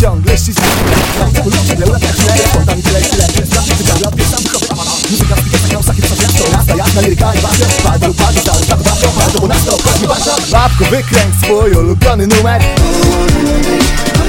Ciągle ścisk Na wóz, ciągle ulepia chwilę Ja podam tyle, tyle. Sprawy cygan, lat wiesz sam hop Muzyka z pikasa, kałsa, hipsa, miasto Rasta, jasna, liryka, nie ważne Pada, upadnie, stał, tak, babko, bardzo, bo na sto. Chodź mi wasza Babko, wykręć swój ulubiony numer Ulubiony numer.